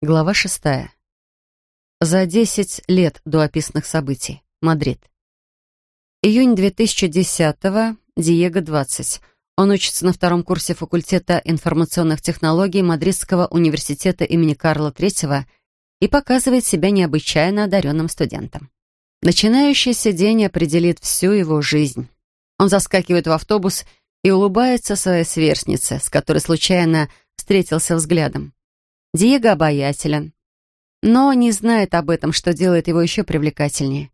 Глава шестая. За десять лет до описанных событий. Мадрид. Июнь 2010-го, Диего 20. Он учится на втором курсе факультета информационных технологий Мадридского университета имени Карла III и показывает себя необычайно одаренным студентом. Начинающийся день определит всю его жизнь. Он заскакивает в автобус и улыбается своей сверстнице, с которой случайно встретился взглядом. Диего обаятелен, но не знает об этом, что делает его еще привлекательнее.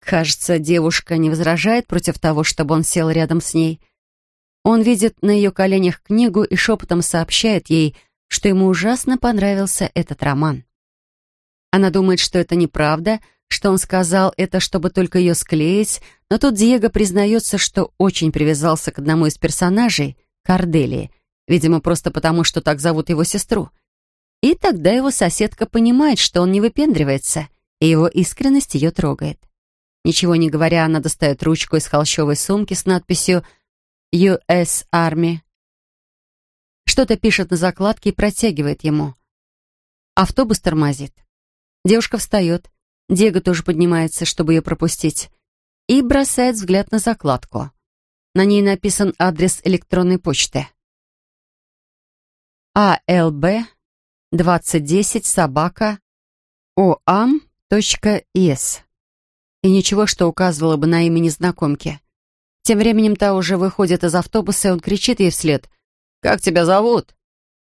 Кажется, девушка не возражает против того, чтобы он сел рядом с ней. Он видит на ее коленях книгу и шепотом сообщает ей, что ему ужасно понравился этот роман. Она думает, что это неправда, что он сказал это, чтобы только ее склеить, но тут Диего признается, что очень привязался к одному из персонажей, Корделии, видимо, просто потому, что так зовут его сестру — и тогда его соседка понимает, что он не выпендривается, и его искренность ее трогает. Ничего не говоря, она достает ручку из холщовой сумки с надписью «US Army». Что-то пишет на закладке и протягивает ему. Автобус тормозит. Девушка встает. Диего тоже поднимается, чтобы ее пропустить. И бросает взгляд на закладку. На ней написан адрес электронной почты. АЛБ 2010 собака oam.es. И ничего, что указывало бы на имя незнакомки. Тем временем та уже выходит из автобуса, и он кричит ей вслед. «Как тебя зовут?»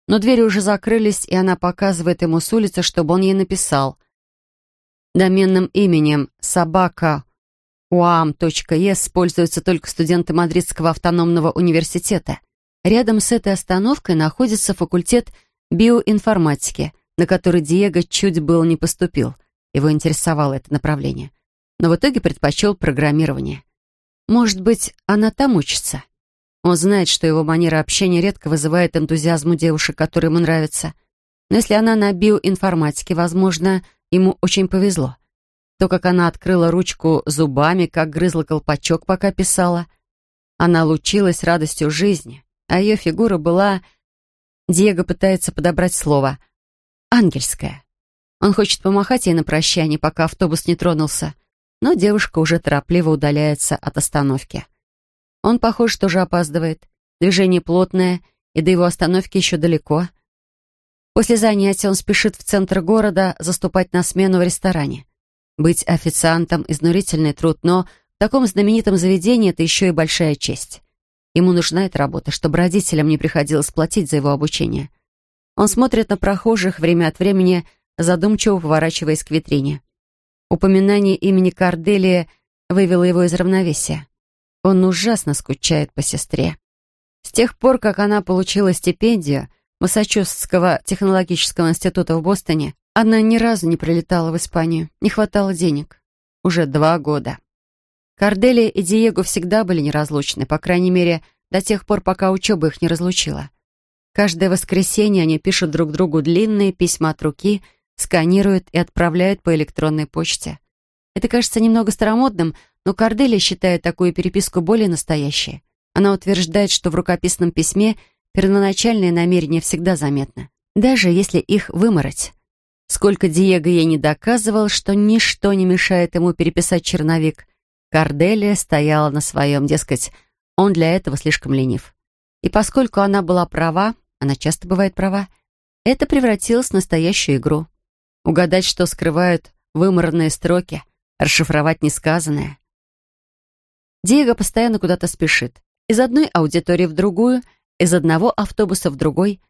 Но двери уже закрылись, и она показывает ему с улицы, чтобы он ей написал. Доменным именем собака uam.es пользуются только студенты Мадридского автономного университета. Рядом с этой остановкой находится факультет биоинформатики, на который Диего чуть было не поступил. Его интересовало это направление. Но в итоге предпочел программирование. Может быть, она там учится? Он знает, что его манера общения редко вызывает энтузиазм у девушек, которые ему нравятся. Но если она на биоинформатике, возможно, ему очень повезло. То, как она открыла ручку зубами, как грызла колпачок, пока писала. Она лучилась радостью жизни, а ее фигура была Диего пытается подобрать слово. «Ангельское». Он хочет помахать ей на прощание, пока автобус не тронулся, но девушка уже торопливо удаляется от остановки. Он, похоже, тоже опаздывает. Движение плотное, и до его остановки еще далеко. После занятия он спешит в центр города заступать на смену в ресторане. Быть официантом — изнурительный труд, но в таком знаменитом заведении это еще и большая честь. Ему нужна эта работа, чтобы родителям не приходилось платить за его обучение. Он смотрит на прохожих время от времени, задумчиво поворачиваясь к витрине. Упоминание имени Корделия вывело его из равновесия. Он ужасно скучает по сестре. С тех пор, как она получила стипендию Массачусетского технологического института в Бостоне, она ни разу не прилетала в Испанию, не хватало денег. Уже два года. Корделия и Диего всегда были неразлучны, по крайней мере, до тех пор, пока учеба их не разлучила. Каждое воскресенье они пишут друг другу длинные письма от руки, сканируют и отправляют по электронной почте. Это кажется немного старомодным, но Корделия считает такую переписку более настоящей. Она утверждает, что в рукописном письме первоначальные намерения всегда заметны, даже если их вымороть. Сколько Диего ей не доказывал, что ничто не мешает ему переписать черновик – Корделия стояла на своем, дескать, он для этого слишком ленив. И поскольку она была права, она часто бывает права, это превратилось в настоящую игру. Угадать, что скрывают выморные строки, расшифровать несказанное. Диего постоянно куда-то спешит. Из одной аудитории в другую, из одного автобуса в другой.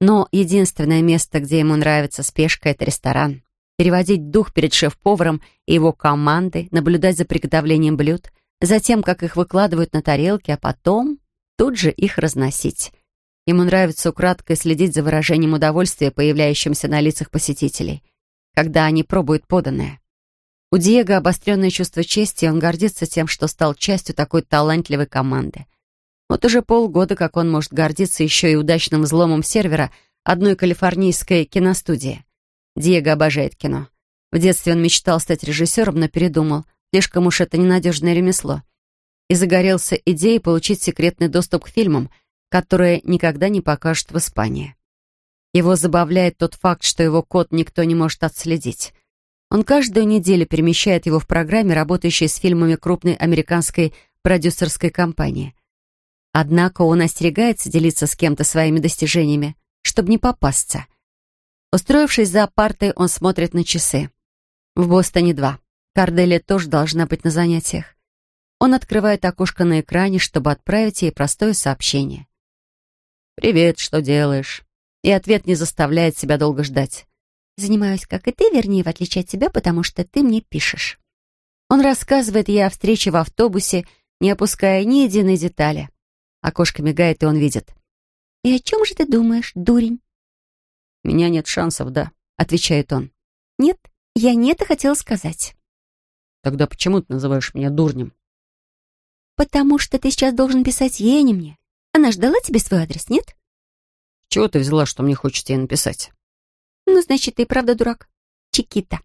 Но единственное место, где ему нравится спешка, это ресторан переводить дух перед шеф-поваром и его командой, наблюдать за приготовлением блюд, затем, как их выкладывают на тарелки, а потом тут же их разносить. Ему нравится украдкой следить за выражением удовольствия, появляющимся на лицах посетителей, когда они пробуют поданное. У Диего обостренное чувство чести, и он гордится тем, что стал частью такой талантливой команды. Вот уже полгода, как он может гордиться еще и удачным взломом сервера одной калифорнийской киностудии. Диего обожает кино. В детстве он мечтал стать режиссером, но передумал. Слишком уж это ненадежное ремесло. И загорелся идеей получить секретный доступ к фильмам, которые никогда не покажут в Испании. Его забавляет тот факт, что его код никто не может отследить. Он каждую неделю перемещает его в программе, работающей с фильмами крупной американской продюсерской компании. Однако он остерегается делиться с кем-то своими достижениями, чтобы не попасться. Устроившись за партой, он смотрит на часы. В Бостоне два. Карделия тоже должна быть на занятиях. Он открывает окошко на экране, чтобы отправить ей простое сообщение. «Привет, что делаешь?» И ответ не заставляет себя долго ждать. Занимаюсь, как и ты, вернее, в отличие от тебя, потому что ты мне пишешь. Он рассказывает ей о встрече в автобусе, не опуская ни единой детали. Окошко мигает, и он видит. «И о чем же ты думаешь, дурень?» «У меня нет шансов, да», — отвечает он. «Нет, я не это хотела сказать». «Тогда почему ты называешь меня дурнем?» «Потому что ты сейчас должен писать ей, а не мне. Она ждала тебе свой адрес, нет?» «Чего ты взяла, что мне хочется ей написать?» Ну, значит, ты и правда дурак. Чикита.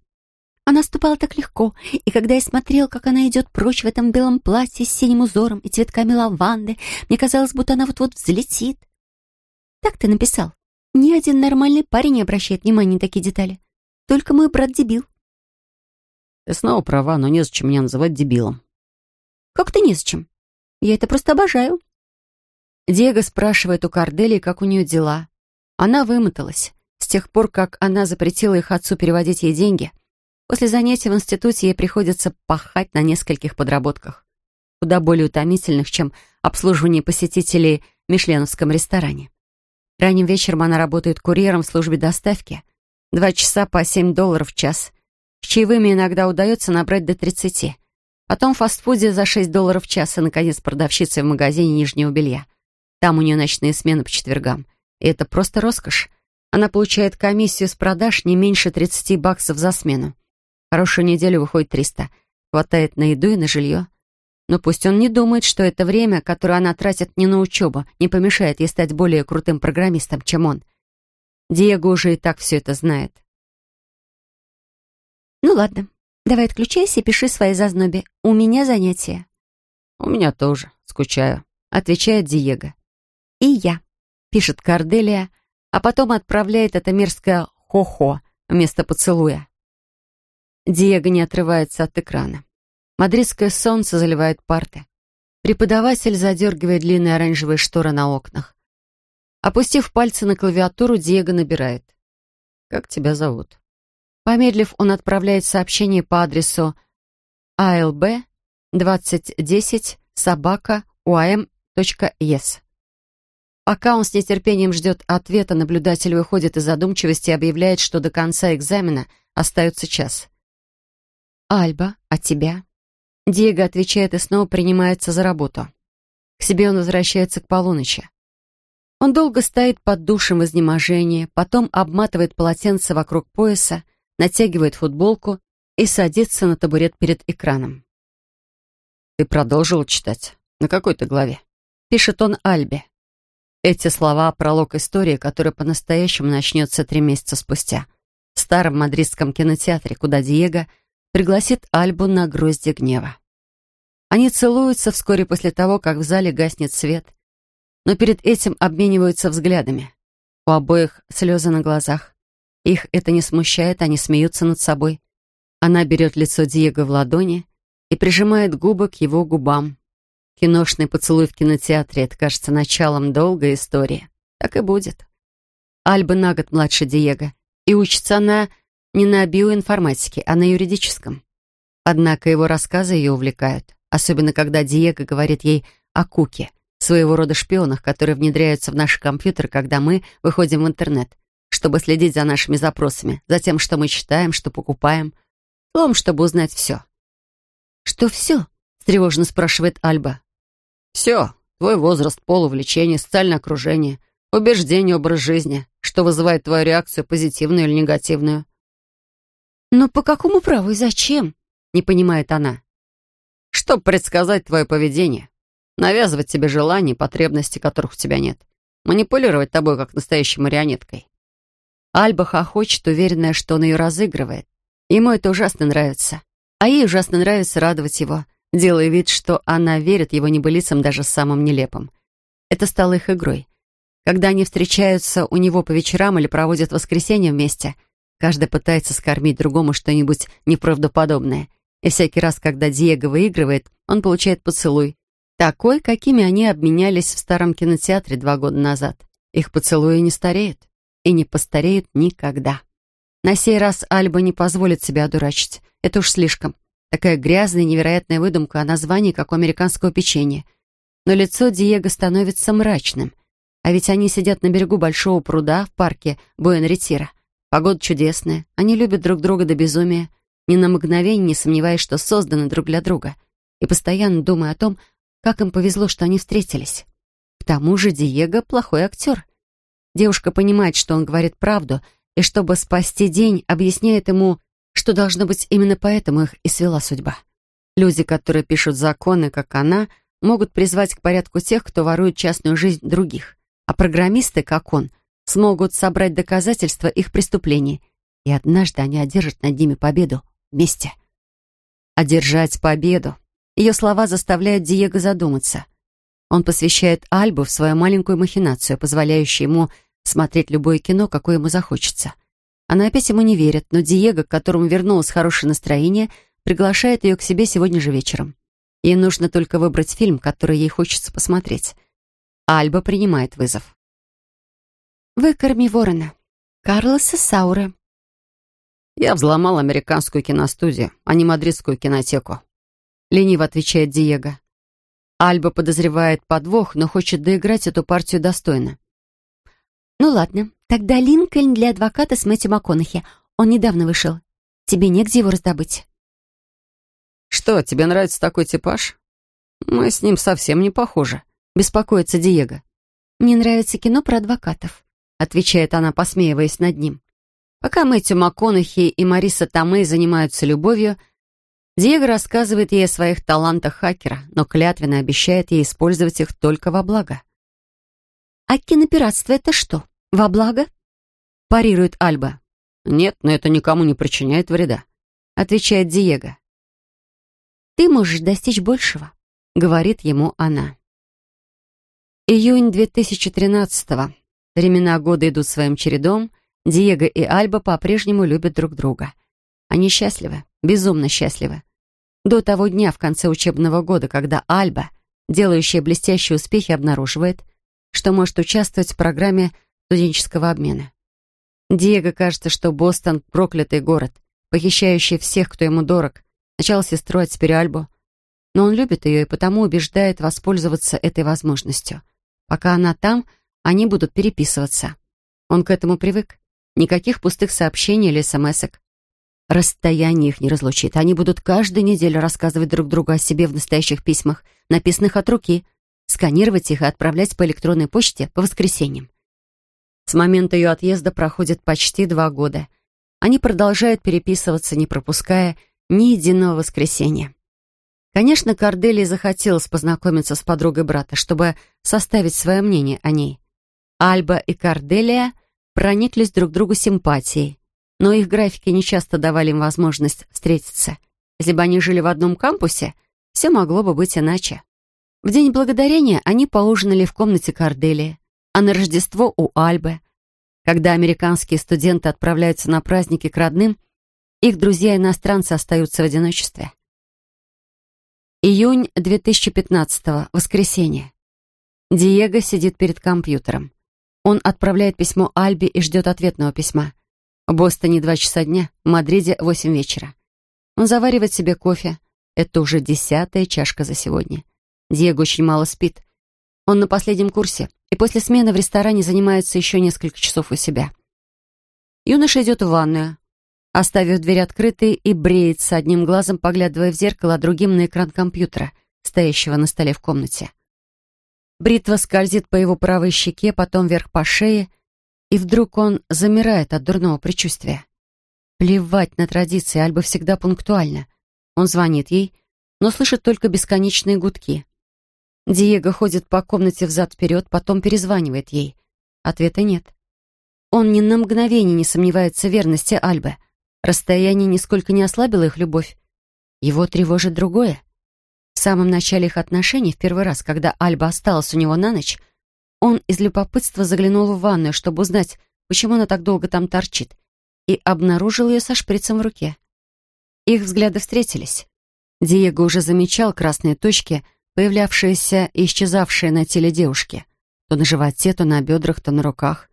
Она ступала так легко, и когда я смотрел, как она идет прочь в этом белом платье с синим узором и цветками лаванды, мне казалось, будто она вот-вот взлетит. Так ты написал. Ни один нормальный парень не обращает внимания на такие детали. Только мой брат дебил. Ты снова права, но незачем меня называть дебилом. Как ты незачем? Я это просто обожаю. Диего спрашивает у Корделии, как у нее дела. Она вымоталась. С тех пор, как она запретила их отцу переводить ей деньги, после занятий в институте ей приходится пахать на нескольких подработках, куда более утомительных, чем обслуживание посетителей в мишленовском ресторане. Ранним вечером она работает курьером в службе доставки. Два часа по семь долларов в час. С чаевыми иногда удается набрать до тридцати. Потом в фастфуде за шесть долларов в час и, наконец, продавщицей в магазине нижнего белья. Там у нее ночные смены по четвергам. И это просто роскошь. Она получает комиссию с продаж не меньше 30 баксов за смену. Хорошую неделю выходит 300. Хватает на еду и на жилье. Но пусть он не думает, что это время, которое она тратит не на учебу, не помешает ей стать более крутым программистом, чем он. Диего уже и так все это знает. «Ну ладно, давай отключайся и пиши свои зазноби. У меня занятия». «У меня тоже. Скучаю», — отвечает Диего. «И я», — пишет Корделия, — а потом отправляет это мерзкое «хо-хо» вместо поцелуя. Диего не отрывается от экрана. Мадридское солнце заливает парты. Преподаватель задергивает длинные оранжевые шторы на окнах. Опустив пальцы на клавиатуру, Диего набирает. «Как тебя зовут?» Помедлив, он отправляет сообщение по адресу ALB 2010 собака uam.es. Пока он с нетерпением ждет ответа, наблюдатель выходит из задумчивости и объявляет, что до конца экзамена остается час. «Альба, а тебя?» Диего отвечает и снова принимается за работу. К себе он возвращается к полуночи. Он долго стоит под душем в изнеможении, потом обматывает полотенце вокруг пояса, натягивает футболку и садится на табурет перед экраном. «Ты продолжил читать? На какой-то главе?» Пишет он Альбе. Эти слова — пролог истории, которая по-настоящему начнется три месяца спустя. В старом мадридском кинотеатре, куда Диего пригласит Альбу на грозди гнева. Они целуются вскоре после того, как в зале гаснет свет, но перед этим обмениваются взглядами. У обоих слезы на глазах. Их это не смущает, они смеются над собой. Она берет лицо Диего в ладони и прижимает губы к его губам. Киношный поцелуй в кинотеатре — это, кажется, началом долгой истории. Так и будет. Альба на год младше Диего, и учится она не на биоинформатике, а на юридическом. Однако его рассказы ее увлекают, особенно когда Диего говорит ей о Куке, своего рода шпионах, которые внедряются в наши компьютеры, когда мы выходим в интернет, чтобы следить за нашими запросами, за тем, что мы читаем, что покупаем, словом, чтобы узнать все. «Что все?» — тревожно спрашивает Альба. Все. Твой возраст, пол, увлечение, социальное окружение, убеждение, образ жизни, что вызывает твою реакцию, позитивную или негативную. «Но по какому праву и зачем?» — не понимает она. «Чтобы предсказать твое поведение, навязывать тебе желания и потребности, которых у тебя нет, манипулировать тобой, как настоящей марионеткой». Альба хохочет, уверенная, что он ее разыгрывает. Ему это ужасно нравится. А ей ужасно нравится радовать его делая вид, что она верит его небылицам даже самым нелепым. Это стало их игрой. Когда они встречаются у него по вечерам или проводят воскресенье вместе, каждый пытается скормить другому что-нибудь неправдоподобное. И всякий раз, когда Диего выигрывает, он получает поцелуй. Такой, какими они обменялись в старом кинотеатре два года назад. Их поцелуи не стареют. И не постареют никогда. На сей раз Альба не позволит себя одурачить. Это уж слишком. Такая грязная, невероятная выдумка о названии, как у американского печенья. Но лицо Диего становится мрачным. А ведь они сидят на берегу большого пруда в парке Буэн-Ретира. Погода чудесная, они любят друг друга до безумия, ни на мгновение не сомневаясь, что созданы друг для друга, и постоянно думая о том, как им повезло, что они встретились. К тому же Диего плохой актер. Девушка понимает, что он говорит правду, и чтобы спасти день, объясняет ему, что должно быть именно поэтому их и свела судьба. Люди, которые пишут законы, как она, могут призвать к порядку тех, кто ворует частную жизнь других. А программисты, как он, смогут собрать доказательства их преступлений. И однажды они одержат над ними победу вместе. Одержать победу. Ее слова заставляют Диего задуматься. Он посвящает Альбу в свою маленькую махинацию, позволяющую ему смотреть любое кино, какое ему захочется. Она опять ему не верит, но Диего, к которому вернулось хорошее настроение, приглашает ее к себе сегодня же вечером. Ей нужно только выбрать фильм, который ей хочется посмотреть. Альба принимает вызов. «Выкорми ворона. Карлоса Саура». «Я взломал американскую киностудию, а не мадридскую кинотеку», — лениво отвечает Диего. Альба подозревает подвох, но хочет доиграть эту партию достойно. «Ну ладно, тогда Линкольн для адвоката с Мэтью МакКонахи. Он недавно вышел. Тебе негде его раздобыть». «Что, тебе нравится такой типаж? Мы с ним совсем не похожи», — беспокоится Диего. «Мне нравится кино про адвокатов», — отвечает она, посмеиваясь над ним. Пока Мэтью МакКонахи и Мариса Томей занимаются любовью, Диего рассказывает ей о своих талантах хакера, но клятвенно обещает ей использовать их только во благо. «А кинопиратство — это что, во благо?» — парирует Альба. «Нет, но это никому не причиняет вреда», — отвечает Диего. «Ты можешь достичь большего», — говорит ему она. Июнь 2013-го. Времена года идут своим чередом. Диего и Альба по-прежнему любят друг друга. Они счастливы, безумно счастливы. До того дня в конце учебного года, когда Альба, делающая блестящие успехи, обнаруживает, что может участвовать в программе студенческого обмена. Диего кажется, что Бостон — проклятый город, похищающий всех, кто ему дорог, Сначала сестру, а теперь Альбу. Но он любит ее и потому убеждает воспользоваться этой возможностью. Пока она там, они будут переписываться. Он к этому привык. Никаких пустых сообщений или смс-ок. Расстояние их не разлучит. Они будут каждую неделю рассказывать друг другу о себе в настоящих письмах, написанных от руки, сканировать их и отправлять по электронной почте по воскресеньям. С момента ее отъезда проходит почти два года. Они продолжают переписываться, не пропуская ни единого воскресенья. Конечно, Корделии захотелось познакомиться с подругой брата, чтобы составить свое мнение о ней. Альба и Корделия прониклись друг другу симпатией, но их графики нечасто давали им возможность встретиться. Если бы они жили в одном кампусе, все могло бы быть иначе. В День Благодарения они поужинали в комнате Корделии, а на Рождество у Альбы. Когда американские студенты отправляются на праздники к родным, их друзья-иностранцы остаются в одиночестве. Июнь 2015 воскресенье. Диего сидит перед компьютером. Он отправляет письмо Альбе и ждет ответного письма. В Бостоне два часа дня, в Мадриде восемь вечера. Он заваривает себе кофе. Это уже десятая чашка за сегодня. Диего очень мало спит. Он на последнем курсе, и после смены в ресторане занимается еще несколько часов у себя. Юноша идет в ванную оставив дверь открытой и бреется, одним глазом поглядывая в зеркало, а другим на экран компьютера, стоящего на столе в комнате. Бритва скользит по его правой щеке, потом вверх по шее, и вдруг он замирает от дурного предчувствия. Плевать на традиции, Альба всегда пунктуальна. Он звонит ей, но слышит только бесконечные гудки. Диего ходит по комнате взад-вперед, потом перезванивает ей. Ответа нет. Он ни на мгновение не сомневается в верности Альбы. Расстояние нисколько не ослабило их любовь. Его тревожит другое. Самом начале их отношений, в первый раз, когда Альба осталась у него на ночь, он из любопытства заглянул в ванную, чтобы узнать, почему она так долго там торчит, и обнаружил ее со шприцем в руке. Их взгляды встретились. Диего уже замечал красные точки, появлявшиеся и исчезавшие на теле девушки. То на животе, то на бедрах, то на руках.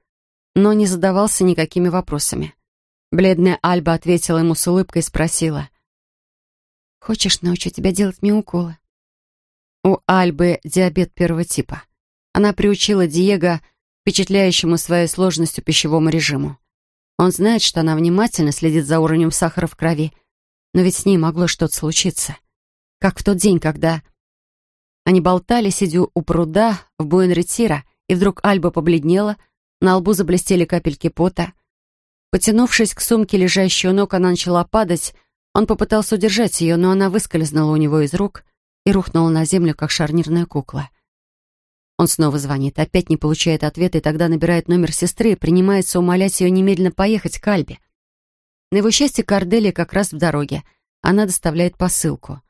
Но не задавался никакими вопросами. Бледная Альба ответила ему с улыбкой и спросила. «Хочешь, научу тебя делать мне уколы?» У Альбы диабет первого типа. Она приучила Диего впечатляющему своей сложностью пищевому режиму. Он знает, что она внимательно следит за уровнем сахара в крови, но ведь с ней могло что-то случиться. Как в тот день, когда... Они болтали, сидя у пруда в Буэн-Ретира, и вдруг Альба побледнела, на лбу заблестели капельки пота. Потянувшись к сумке, лежащей у ног, она начала падать. Он попытался удержать ее, но она выскользнула у него из рук и рухнула на землю, как шарнирная кукла. Он снова звонит, опять не получает ответа, и тогда набирает номер сестры и принимается умолять ее немедленно поехать к Альбе. На его счастье, Корделия как раз в дороге. Она доставляет посылку.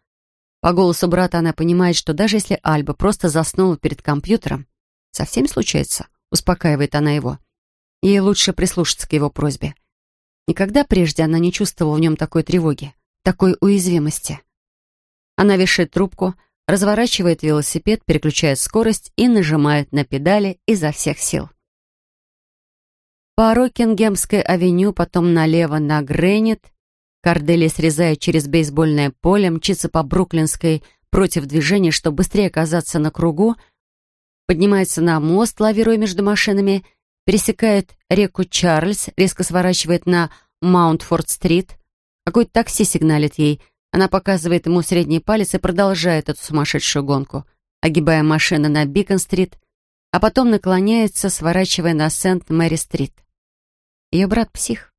По голосу брата она понимает, что даже если Альба просто заснула перед компьютером, совсем случается, успокаивает она его. Ей лучше прислушаться к его просьбе. Никогда прежде она не чувствовала в нем такой тревоги, такой уязвимости. Она вешает трубку, разворачивает велосипед, переключает скорость и нажимает на педали изо всех сил. По Рокингемской авеню, потом налево на Гренит, Кардели срезает через бейсбольное поле, мчится по Бруклинской против движения, чтобы быстрее оказаться на кругу, поднимается на мост, лавируя между машинами, пересекает реку Чарльз, резко сворачивает на Маунтфорд-стрит. Какой-то такси сигналит ей — она показывает ему средний палец и продолжает эту сумасшедшую гонку, огибая машины на Бикон-стрит, а потом наклоняется, сворачивая на Сент-Мэри-стрит. Ее брат псих.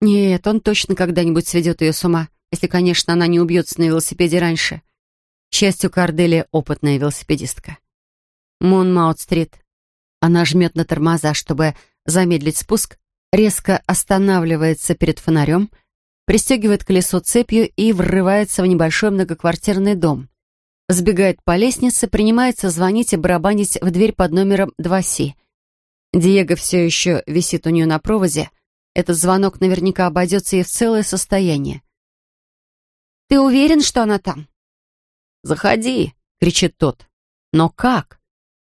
Нет, он точно когда-нибудь сведет ее с ума, если, конечно, она не убьется на велосипеде раньше. К счастью, Корделия — опытная велосипедистка. Монмаут-стрит. Она жмет на тормоза, чтобы замедлить спуск, резко останавливается перед фонарем — пристегивает колесо цепью и врывается в небольшой многоквартирный дом. Сбегает по лестнице, принимается звонить и барабанить в дверь под номером 2С. Диего все еще висит у нее на проводе. Этот звонок наверняка обойдется ей в целое состояние. «Ты уверен, что она там?» «Заходи!» — кричит тот. «Но как?»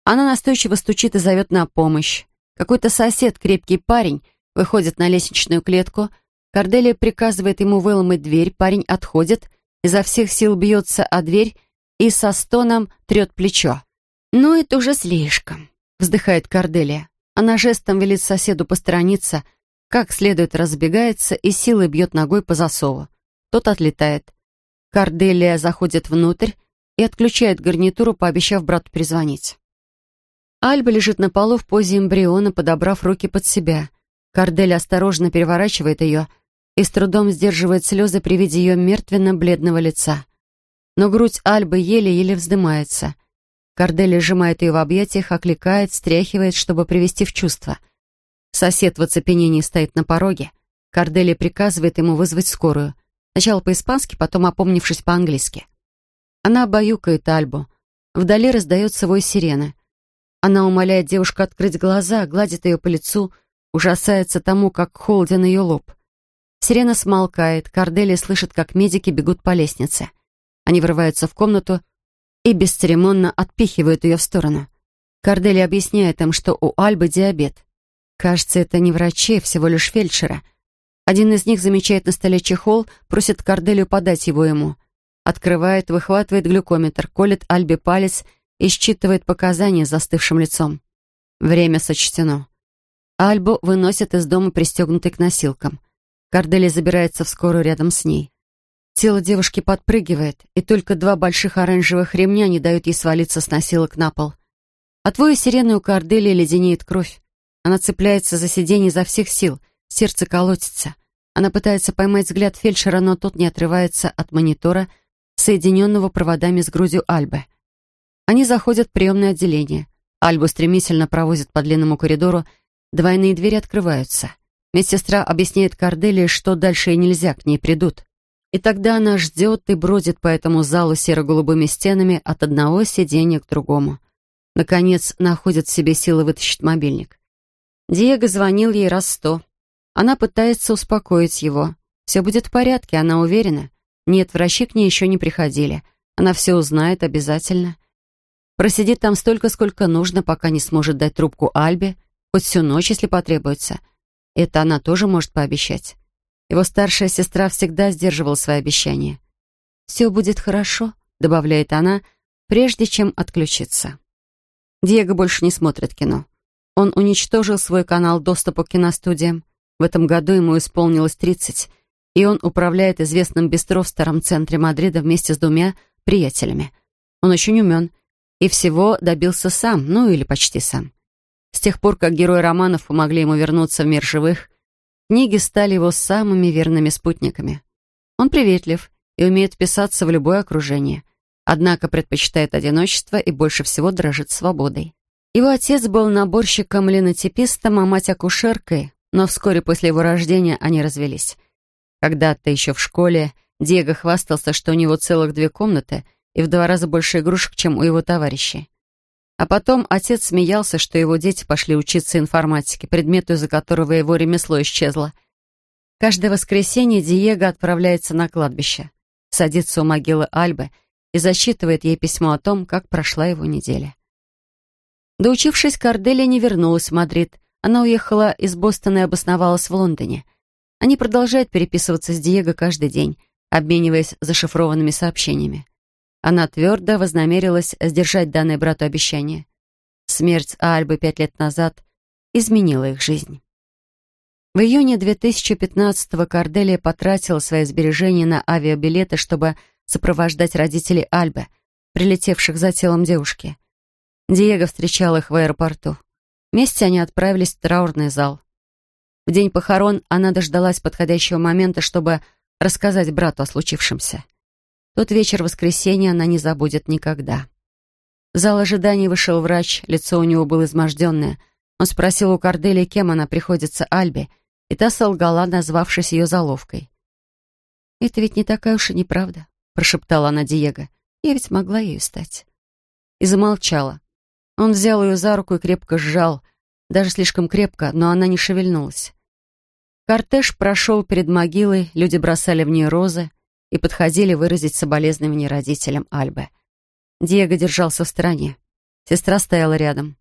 Она настойчиво стучит и зовет на помощь. Какой-то сосед, крепкий парень, выходит на лестничную клетку — Корделия приказывает ему выломать дверь, парень отходит, изо всех сил бьется о дверь и со стоном трет плечо. «Ну, это уже слишком», — вздыхает Корделия. Она жестом велит соседу посторониться, как следует разбегается и силой бьет ногой по засову. Тот отлетает. Корделия заходит внутрь и отключает гарнитуру, пообещав брату перезвонить. Альба лежит на полу в позе эмбриона, подобрав руки под себя. Корделия осторожно переворачивает ее — и с трудом сдерживает слезы при виде ее мертвенно-бледного лица. Но грудь Альбы еле-еле вздымается. Кардели сжимает ее в объятиях, окликает, стряхивает, чтобы привести в чувство. Сосед в оцепенении стоит на пороге. Кардели приказывает ему вызвать скорую. Сначала по-испански, потом опомнившись по-английски. Она обаюкает Альбу. Вдали раздается вой сирены. Она умоляет девушку открыть глаза, гладит ее по лицу, ужасается тому, как холоден ее лоб. Сирена смолкает, Корделия слышит, как медики бегут по лестнице. Они врываются в комнату и бесцеремонно отпихивают ее в сторону. Корделия объясняет им, что у Альбы диабет. Кажется, это не врачи, всего лишь фельдшера. Один из них замечает на столе чехол, просит Корделию подать его ему. Открывает, выхватывает глюкометр, колет Альбе палец и считывает показания застывшим лицом. Время сочтено. Альбу выносят из дома, пристегнутый к носилкам. Кардели забирается в скорую рядом с ней. Тело девушки подпрыгивает, и только два больших оранжевых ремня не дают ей свалиться с носилок на пол. От воя сирены у Корделии леденеет кровь. Она цепляется за сиденье изо всех сил, сердце колотится. Она пытается поймать взгляд фельдшера, но тот не отрывается от монитора, соединенного проводами с грудью Альбы. Они заходят в приемное отделение. Альбу стремительно провозят по длинному коридору, двойные двери открываются. Медсестра объясняет Корделии, что дальше и нельзя, к ней придут. И тогда она ждет и бродит по этому залу серо-голубыми стенами от одного сиденья к другому. Наконец, находит в себе силы вытащить мобильник. Диего звонил ей раз сто. Она пытается успокоить его. Все будет в порядке, она уверена. Нет, врачи к ней еще не приходили. Она все узнает обязательно. Просидит там столько, сколько нужно, пока не сможет дать трубку Альбе, хоть всю ночь, если потребуется. Это она тоже может пообещать. Его старшая сестра всегда сдерживала свои обещания. «Все будет хорошо», — добавляет она, прежде чем отключиться. Диего больше не смотрит кино. Он уничтожил свой канал доступа к киностудиям. В этом году ему исполнилось 30, и он управляет известным бистро в старом центре Мадрида вместе с двумя приятелями. Он очень умен и всего добился сам, ну или почти сам. С тех пор, как герои романов помогли ему вернуться в мир живых, книги стали его самыми верными спутниками. Он приветлив и умеет вписаться в любое окружение, однако предпочитает одиночество и больше всего дрожит свободой. Его отец был наборщиком-линотипистом, а мать акушеркой, но вскоре после его рождения они развелись. Когда-то еще в школе Диего хвастался, что у него целых две комнаты и в два раза больше игрушек, чем у его товарищей. А потом отец смеялся, что его дети пошли учиться информатике, предмету, из-за которого его ремесло исчезло. Каждое воскресенье Диего отправляется на кладбище, садится у могилы Альбы и засчитывает ей письмо о том, как прошла его неделя. Доучившись, Корделия не вернулась в Мадрид, она уехала из Бостона и обосновалась в Лондоне. Они продолжают переписываться с Диего каждый день, обмениваясь зашифрованными сообщениями. Она твердо вознамерилась сдержать данное брату обещание. Смерть Альбы пять лет назад изменила их жизнь. В июне 2015-го Корделия потратила свои сбережения на авиабилеты, чтобы сопровождать родителей Альбы, прилетевших за телом девушки. Диего встречал их в аэропорту. Вместе они отправились в траурный зал. В день похорон она дождалась подходящего момента, чтобы рассказать брату о случившемся. Тот вечер воскресенья она не забудет никогда. В зал ожидания вышел врач, лицо у него было изможденное. Он спросил у Корделии, кем она приходится Альбе, и та солгала, назвавшись ее заловкой. «Это ведь не такая уж и неправда», — прошептала она Диего. «Я ведь могла ею стать». И замолчала. Он взял ее за руку и крепко сжал, даже слишком крепко, но она не шевельнулась. Кортеж прошел перед могилой, люди бросали в нее розы и подходили выразить соболезнования родителям Альбы. Диего держался в стороне. Сестра стояла рядом.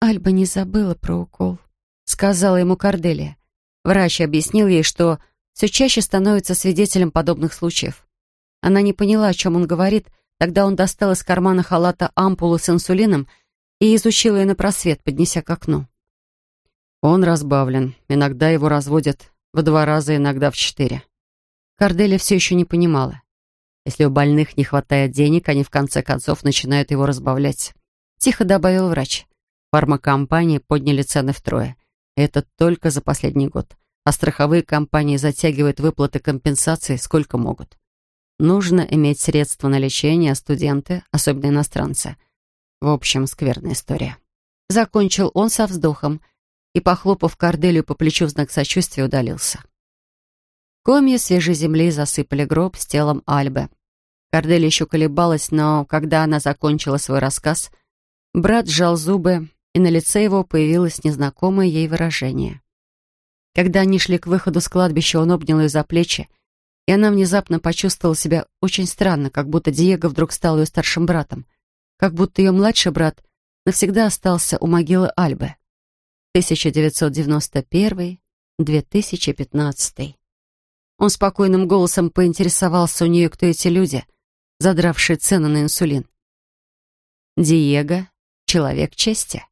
«Альба не забыла про укол», — сказала ему Корделия. Врач объяснил ей, что все чаще становится свидетелем подобных случаев. Она не поняла, о чем он говорит, — Тогда он достал из кармана халата ампулу с инсулином и изучил ее на просвет, поднеся к окну. Он разбавлен. Иногда его разводят в два раза, иногда в четыре. Корделия все еще не понимала. Если у больных не хватает денег, они в конце концов начинают его разбавлять. Тихо добавил врач. Фармакомпании подняли цены втрое. Это только за последний год. А страховые компании затягивают выплаты компенсаций сколько могут. Нужно иметь средства на лечение, а студенты, особенно иностранцы. В общем, скверная история. Закончил он со вздохом и, похлопав Корделию по плечу в знак сочувствия, удалился. Комья свежей земли засыпали гроб с телом Альбы. Корделия еще колебалась, но когда она закончила свой рассказ, брат сжал зубы, и на лице его появилось незнакомое ей выражение. Когда они шли к выходу с кладбища, он обнял ее за плечи и она внезапно почувствовала себя очень странно, как будто Диего вдруг стал ее старшим братом, как будто ее младший брат навсегда остался у могилы Альбы. 1991-2015. Он спокойным голосом поинтересовался у нее, кто эти люди, задравшие цены на инсулин. Диего — человек чести.